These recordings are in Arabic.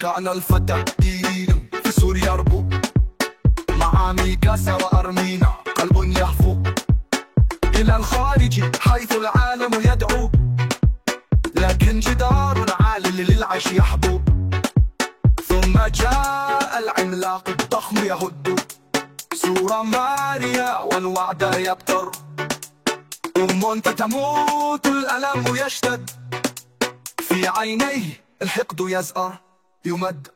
كان الفتى دين في سوريا يربو مع ميكاسا وأرمينا قلب يهفو إلى الخارج حيث العالم يدعو. لكن جدار عال للعيش يحبو. ثم جاء العملاق الضخم يهد. سورة ماريا والوعد يبتر. أم تموت الألم يشتد. في عينيه الحقد يزأر يمد.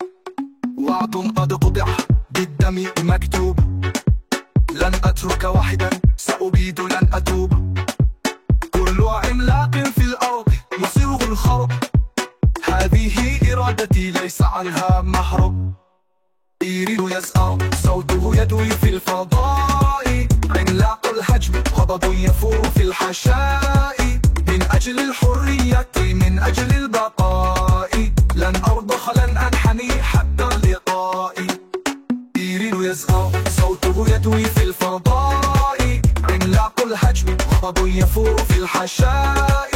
وعد قد قطع بالدم مكتوب. لن أترك واحدا سأبيد لن أتوب. كل عملاق في الأرض يصيغ الخرب هذه إرادتي ليس عنها محرب. يريد يسأل صوته يدوي في الفضاء. عملاق الحجم غضب يفور في الحشاء. من أجل الحرية من أجل البقاء. لن أرضخ لن أنحني حتى اللقاء. يريد يسأل صوته يدوي في الفضاء. عملاق الحجم غضب يفور في الحشاء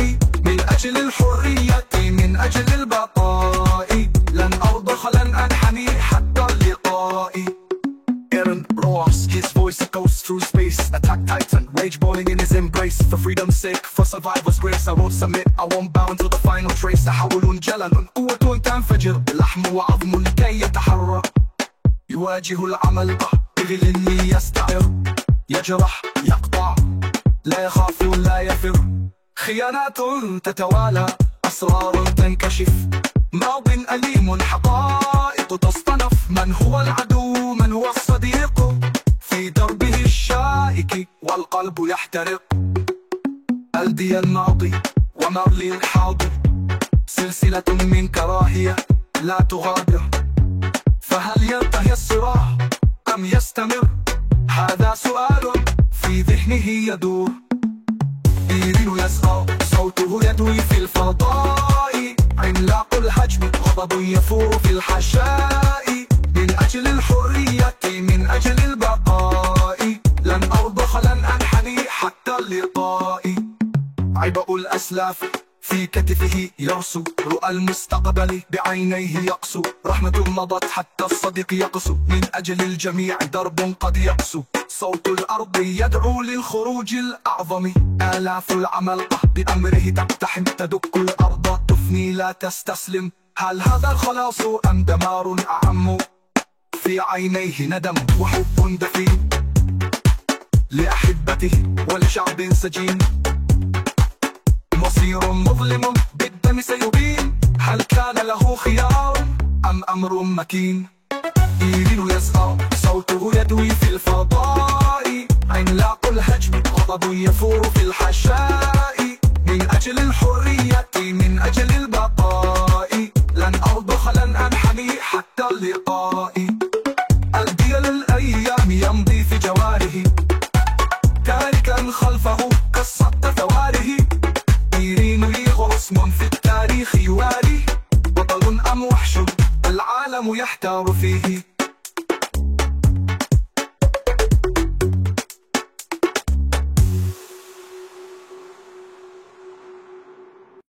space Attack Titan, rage boiling in his embrace For freedom's sake, for survivor's grace I won't submit, I won't bow until the final trace تحول جلل قوة تنفجر لحم وعظم لكي يتحرر يواجه العمل بغل يستعر يجرح يقطع لا يخاف لا يفر خيانات تتوالى أسرار تنكشف والقلب يحترق. ألدي الماضي ومرلي الحاضر. سلسلة من كراهية لا تغادر. فهل ينتهي الصراع؟ أم يستمر؟ هذا سؤال في ذهنه يدور. إيرين يسعى صوته يدوي في الفضاء. عملاق الحجم غضب يفور في الحشاء. من أجل الحرية اللقاء. عبء الأسلاف في كتفه يرسو رؤى المستقبل بعينيه يقسو. رحمة مضت حتى الصديق يقسو. من أجل الجميع درب قد يقسو. صوت الأرض يدعو للخروج الأعظم. آلاف العمالقة بأمره تقتحم. تدك الأرض تفني لا تستسلم. هل هذا الخلاص أم دمار أعم؟ في عينيه ندم. وحب دفين لأحبته ولشعب سجين. مصير مظلم بالدم سيبين. هل كان له خيار أم أمر مكين؟ إيرين يسعى صوته يدوي في الفضاء. عملاق الهجم غضب يفور في الحشاء. من أجل الحرية من أجل البقاء. لن أرضخ لن أنحني حتى اللقاء. العالم يحتار فيه.